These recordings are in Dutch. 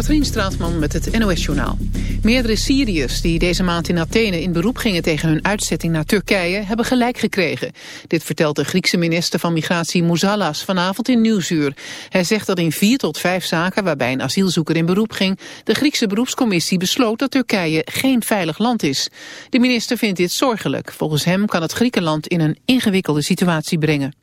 Katrien Straatman met het NOS-journaal. Meerdere Syriërs die deze maand in Athene in beroep gingen tegen hun uitzetting naar Turkije hebben gelijk gekregen. Dit vertelt de Griekse minister van Migratie Mousalas vanavond in Nieuwsuur. Hij zegt dat in vier tot vijf zaken waarbij een asielzoeker in beroep ging, de Griekse beroepscommissie besloot dat Turkije geen veilig land is. De minister vindt dit zorgelijk. Volgens hem kan het Griekenland in een ingewikkelde situatie brengen.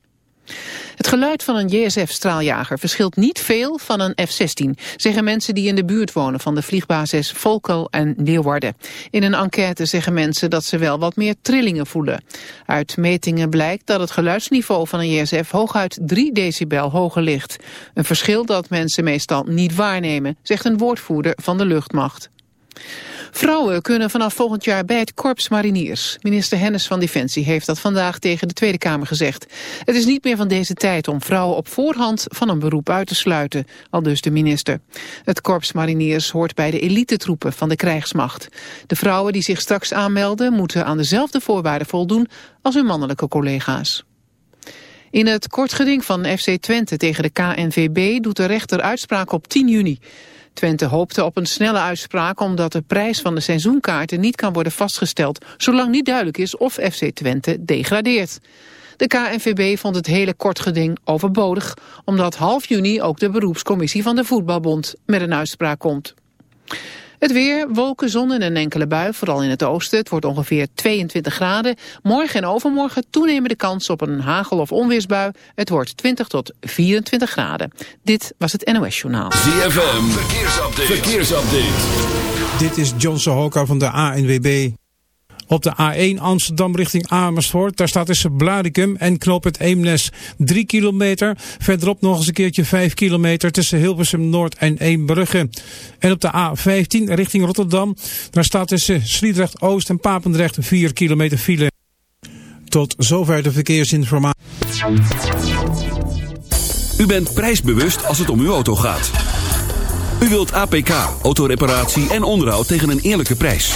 Het geluid van een JSF-straaljager verschilt niet veel van een F-16, zeggen mensen die in de buurt wonen van de vliegbasis Volkel en Leeuwarden. In een enquête zeggen mensen dat ze wel wat meer trillingen voelen. Uit metingen blijkt dat het geluidsniveau van een JSF hooguit 3 decibel hoger ligt. Een verschil dat mensen meestal niet waarnemen, zegt een woordvoerder van de luchtmacht. Vrouwen kunnen vanaf volgend jaar bij het Korps Mariniers. Minister Hennis van Defensie heeft dat vandaag tegen de Tweede Kamer gezegd. Het is niet meer van deze tijd om vrouwen op voorhand van een beroep uit te sluiten, al dus de minister. Het Korps Mariniers hoort bij de elitetroepen van de krijgsmacht. De vrouwen die zich straks aanmelden moeten aan dezelfde voorwaarden voldoen als hun mannelijke collega's. In het kortgeding van FC Twente tegen de KNVB doet de rechter uitspraak op 10 juni. Twente hoopte op een snelle uitspraak omdat de prijs van de seizoenkaarten niet kan worden vastgesteld, zolang niet duidelijk is of FC Twente degradeert. De KNVB vond het hele kortgeding overbodig, omdat half juni ook de beroepscommissie van de Voetbalbond met een uitspraak komt. Het weer, wolken, zon en een enkele bui, vooral in het oosten. Het wordt ongeveer 22 graden. Morgen en overmorgen toenemende kans op een hagel- of onweersbui. Het wordt 20 tot 24 graden. Dit was het NOS Journaal. ZFM, verkeersupdate. verkeersupdate. Dit is John Sohoka van de ANWB. Op de A1 Amsterdam richting Amersfoort. Daar staat tussen Blaricum en Knoop het Eemnes 3 kilometer. Verderop nog eens een keertje 5 kilometer tussen Hilversum Noord en Eembrugge. En op de A15 richting Rotterdam. Daar staat tussen Sliedrecht Oost en Papendrecht 4 kilometer file. Tot zover de verkeersinformatie. U bent prijsbewust als het om uw auto gaat. U wilt APK, autoreparatie en onderhoud tegen een eerlijke prijs.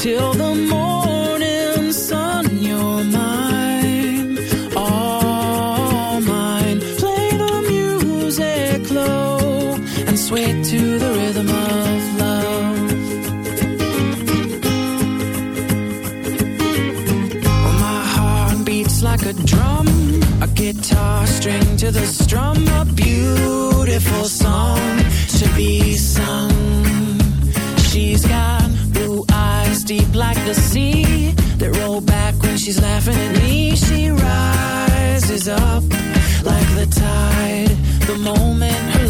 To me who's air close and sway to the rhythm of love. My heart beats like a drum, a guitar string to the strum, a beautiful song to be sung. Deep like the sea that roll back when she's laughing at me. She rises up like the tide the moment her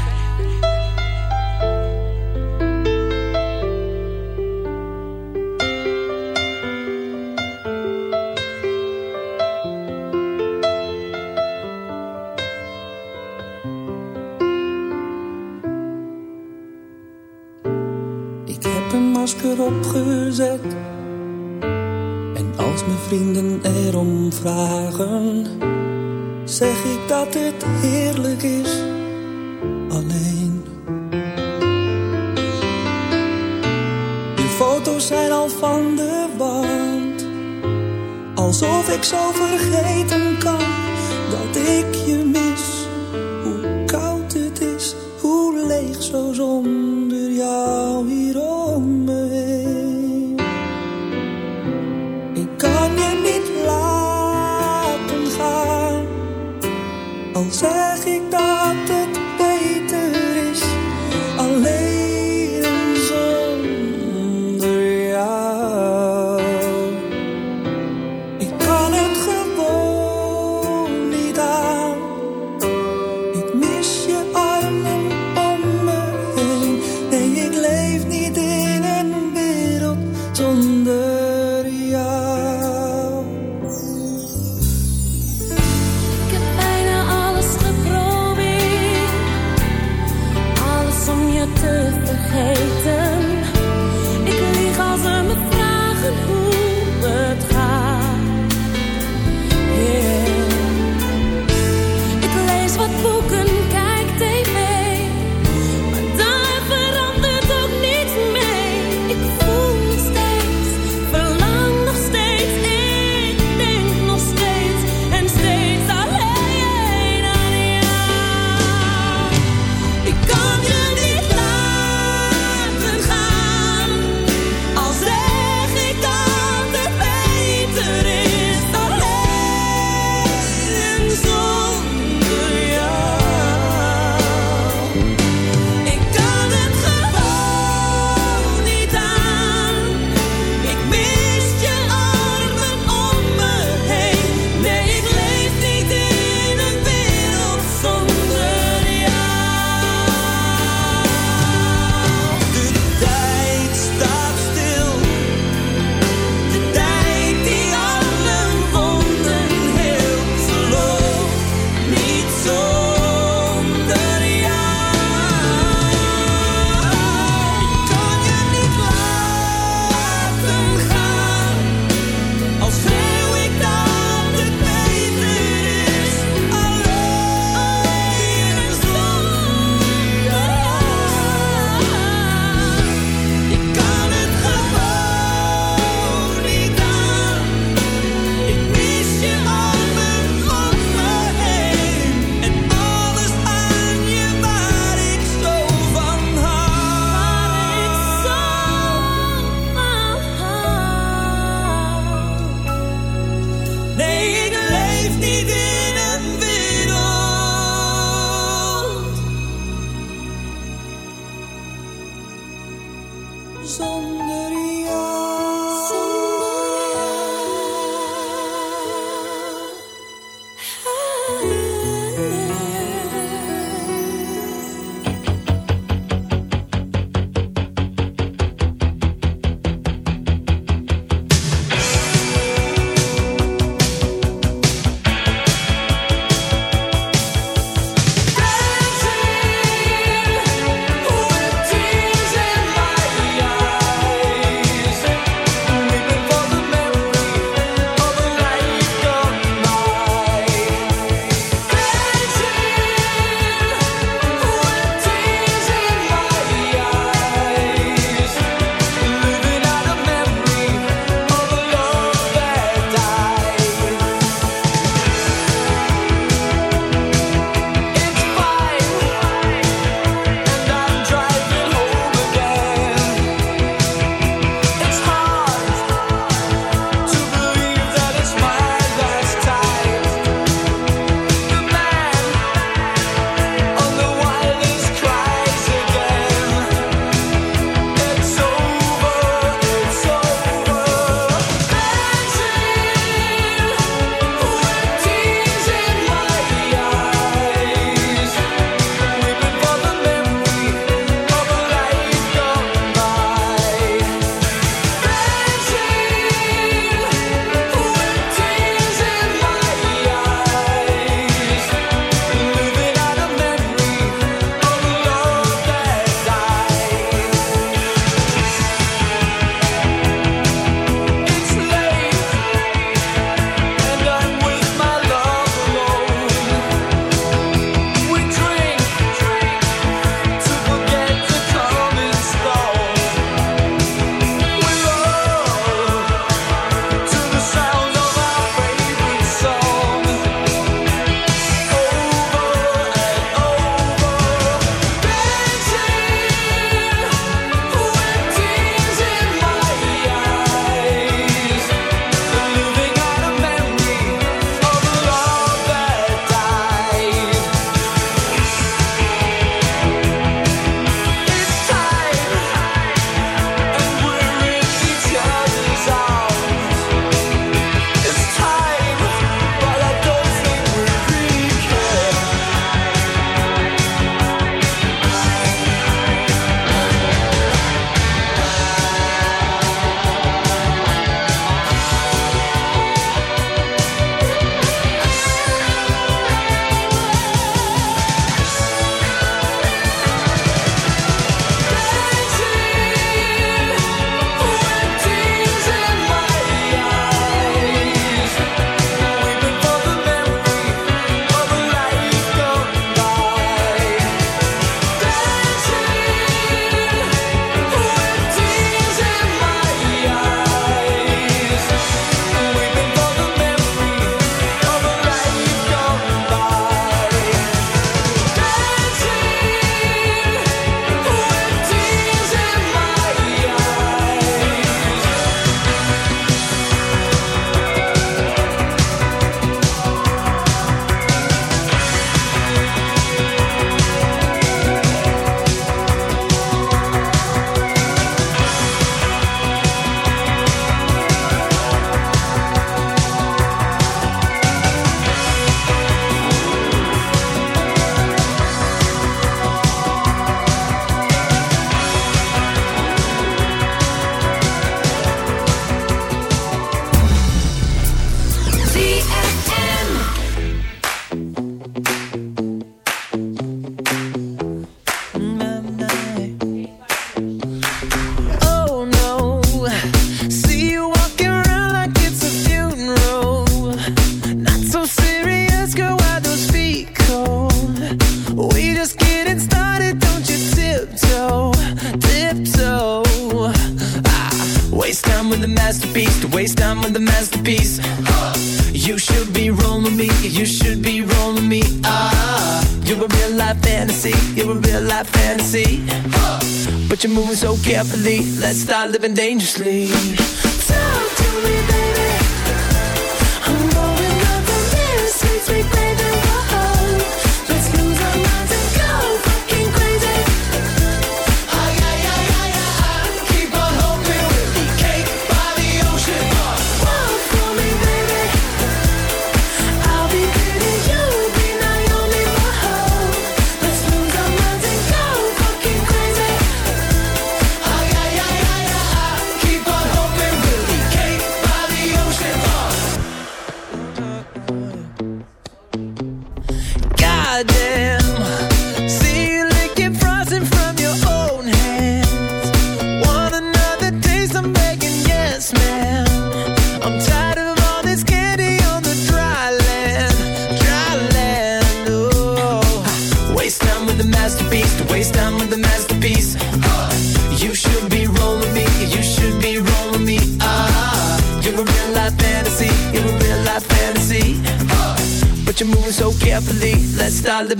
je te vergeten.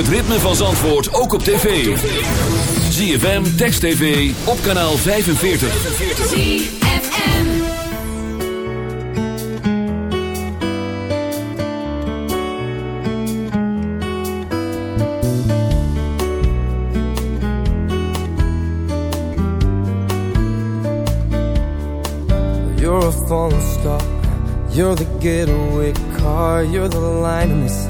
het ritme van Zandvoort ook op tv. ZFM, Text TV, op kanaal 45. ZFM. You're a falling star. You're the getaway car. You're the line in the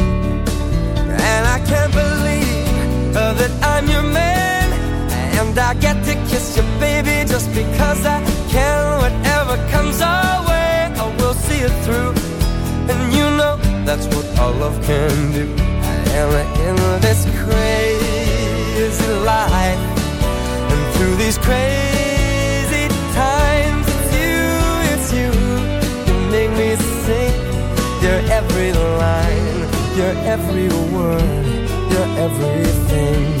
I'm your man. And I get to kiss your baby just because I can. Whatever comes our way, I will see it through. And you know that's what all love can do. And in this crazy life. And through these crazy times It's you, it's you. You make me sing. Your every line. Your every word. You're everything.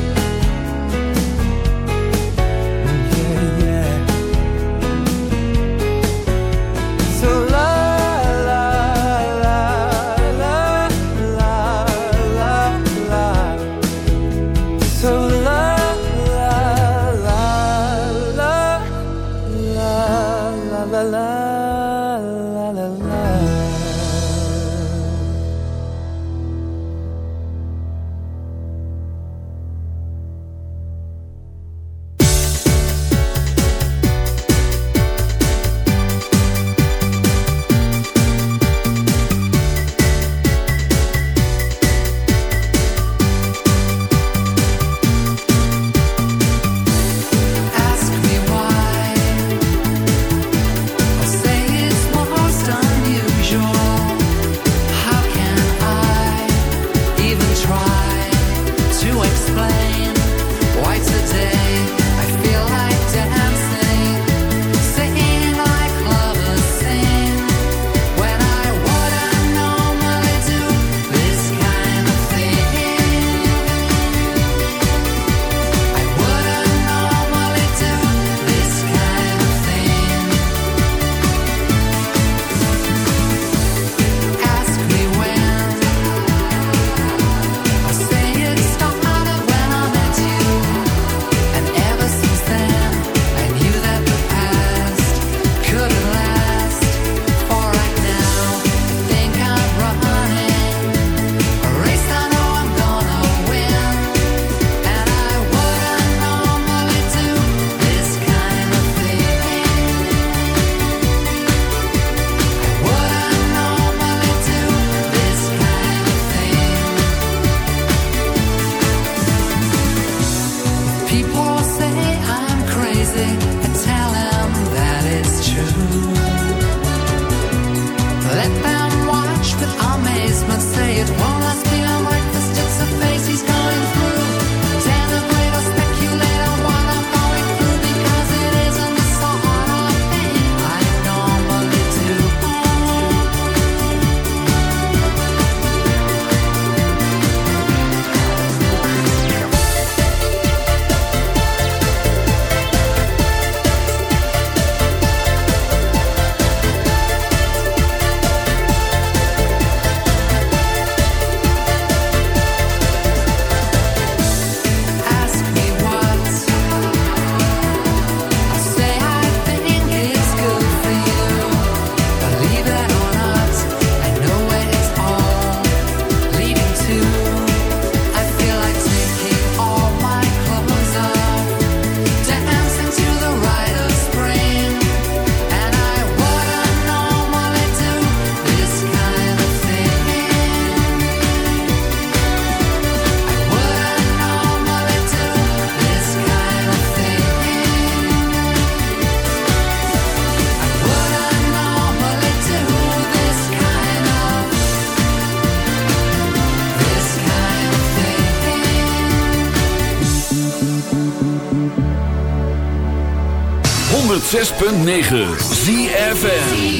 106.9 ZFN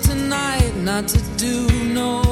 tonight not to do no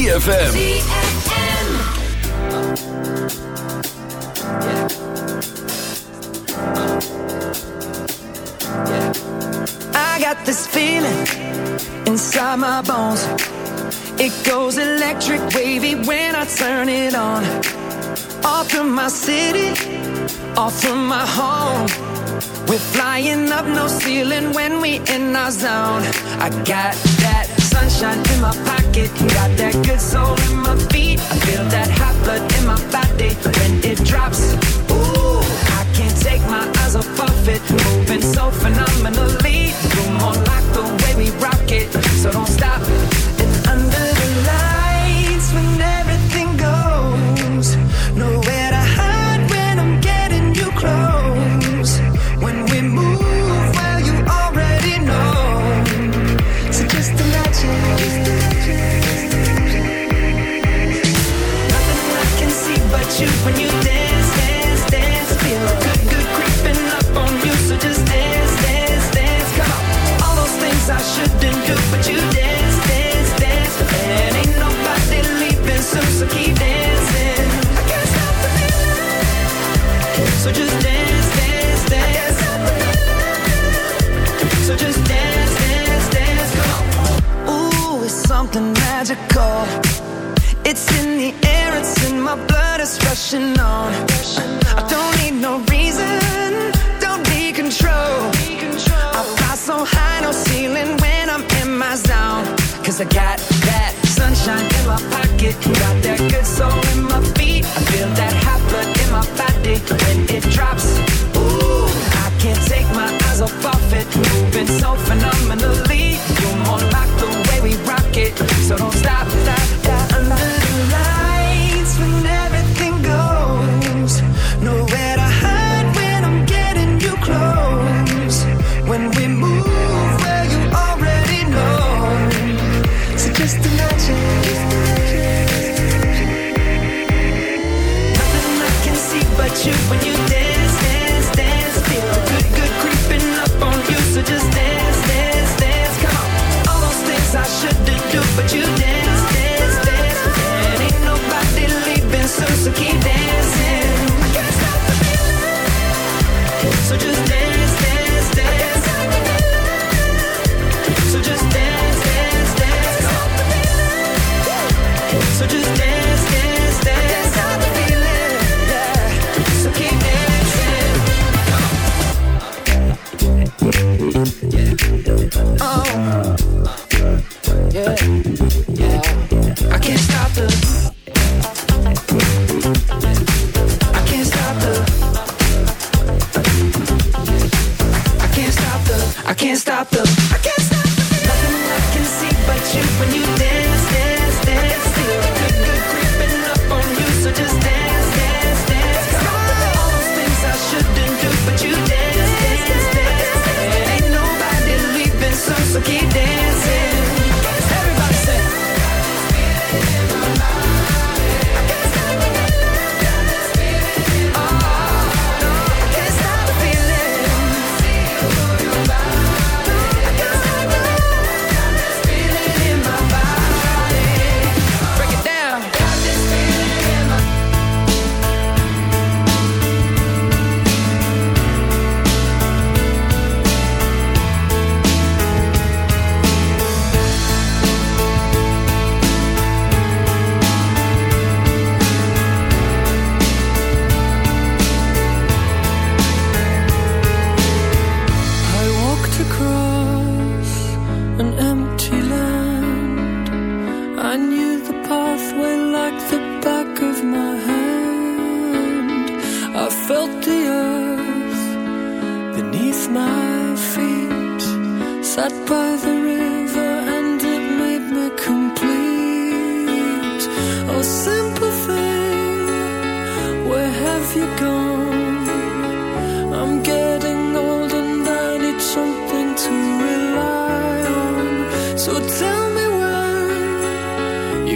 ZFM.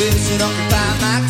boots and occupy my